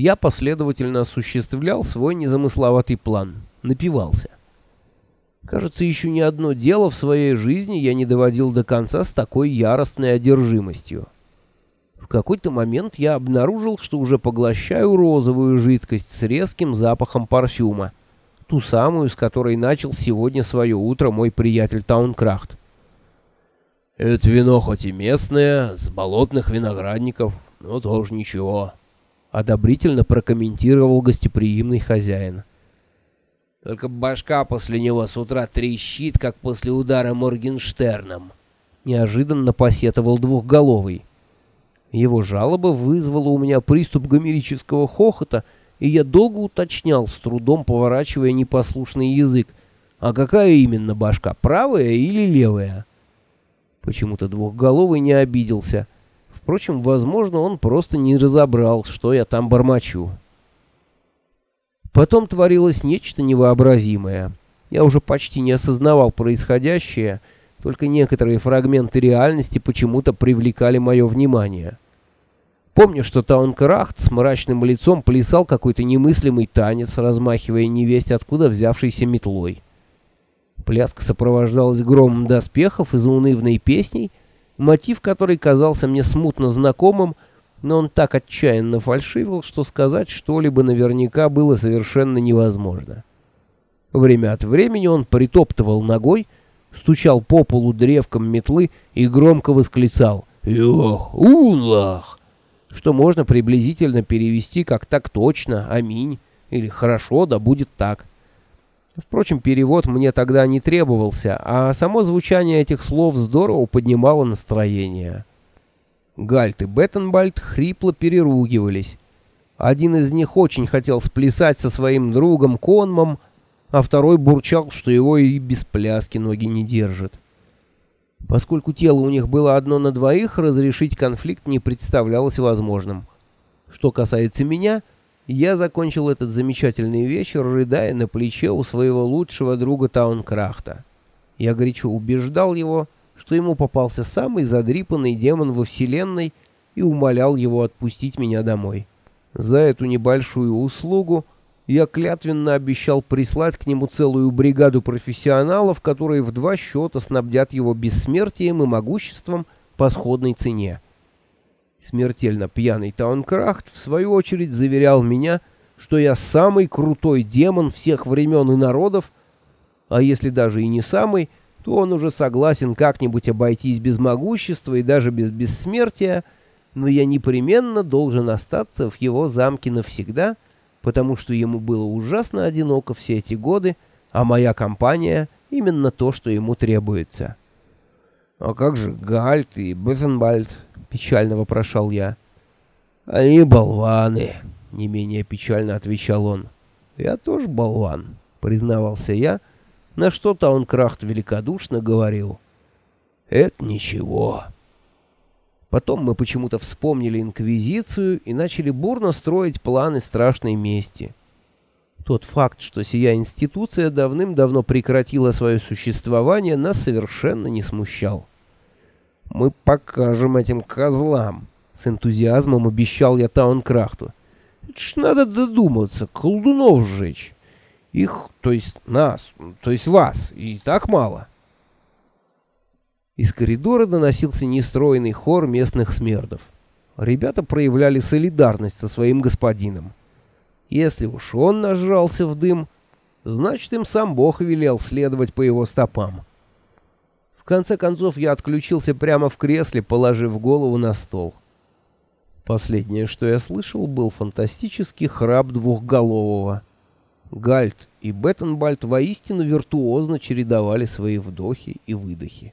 я последовательно осуществлял свой незамысловатый план, напивался. Кажется, еще ни одно дело в своей жизни я не доводил до конца с такой яростной одержимостью. В какой-то момент я обнаружил, что уже поглощаю розовую жидкость с резким запахом парфюма, ту самую, с которой начал сегодня свое утро мой приятель Таункрахт. «Это вино хоть и местное, с болотных виноградников, но тоже ничего», — одобрительно прокомментировал гостеприимный хозяин. Только башка после него с утра трещит, как после удара Моргенштерном. Неожиданно посетовал двухголовый. Его жалоба вызвала у меня приступ гомерического хохота, и я долго уточнял, с трудом поворачивая непослушный язык. А какая именно башка, правая или левая? Почему-то двухголовый не обиделся. Впрочем, возможно, он просто не разобрал, что я там бормочу. Потом творилось нечто невообразимое. Я уже почти не осознавал происходящее, только некоторые фрагменты реальности почему-то привлекали мое внимание. Помню, что Таункрахт с мрачным лицом плясал какой-то немыслимый танец, размахивая невесть откуда взявшейся метлой. Пляска сопровождалась громом доспехов и заунывной песней, мотив которой казался мне смутно знакомым — но он так отчаянно фальшивил, что сказать что-либо наверняка было совершенно невозможно. Время от времени он притоптывал ногой, стучал по полу древком метлы и громко восклицал «Йох, улах!», что можно приблизительно перевести как «так точно», «аминь» или «хорошо, да будет так». Впрочем, перевод мне тогда не требовался, а само звучание этих слов здорово поднимало настроение. Гальт и Беттенбальд хрипло переругивались. Один из них очень хотел сплясать со своим другом Конмом, а второй бурчал, что его и без пляски ноги не держат. Поскольку тело у них было одно на двоих, разрешить конфликт не представлялось возможным. Что касается меня, я закончил этот замечательный вечер, рыдая на плече у своего лучшего друга Таункрахта. Я горячо убеждал его, что ему попался самый задрипанный демон во вселенной и умолял его отпустить меня домой. За эту небольшую услугу я клятвенно обещал прислать к нему целую бригаду профессионалов, которые в два счета снабдят его бессмертием и могуществом по сходной цене. Смертельно пьяный Таункрафт в свою очередь заверял меня, что я самый крутой демон всех времен и народов, а если даже и не самый, то он уже согласен как-нибудь обойтись без могущества и даже без бессмертия, но я непременно должен остаться в его замке навсегда, потому что ему было ужасно одиноко все эти годы, а моя компания — именно то, что ему требуется. — А как же Гальт и Беттенбальд? — печально вопрошал я. — Они болваны, — не менее печально отвечал он. — Я тоже болван, — признавался я, — на что Таункрафт великодушно говорил «Это ничего». Потом мы почему-то вспомнили Инквизицию и начали бурно строить планы страшной мести. Тот факт, что сия институция давным-давно прекратила свое существование, нас совершенно не смущал. «Мы покажем этим козлам», — с энтузиазмом обещал я Таункрафту. «Это ж надо додуматься, колдунов сжечь». Их, то есть нас, то есть вас, и так мало. Из коридора доносился нестройный хор местных смердов. Ребята проявляли солидарность со своим господином. Если уж он нажрался в дым, значит им сам Бог велел следовать по его стопам. В конце концов я отключился прямо в кресле, положив голову на стол. Последнее, что я слышал, был фантастический храп двухголового. Гальт и Беттенбальд воистину виртуозно чередовали свои вдохи и выдохи.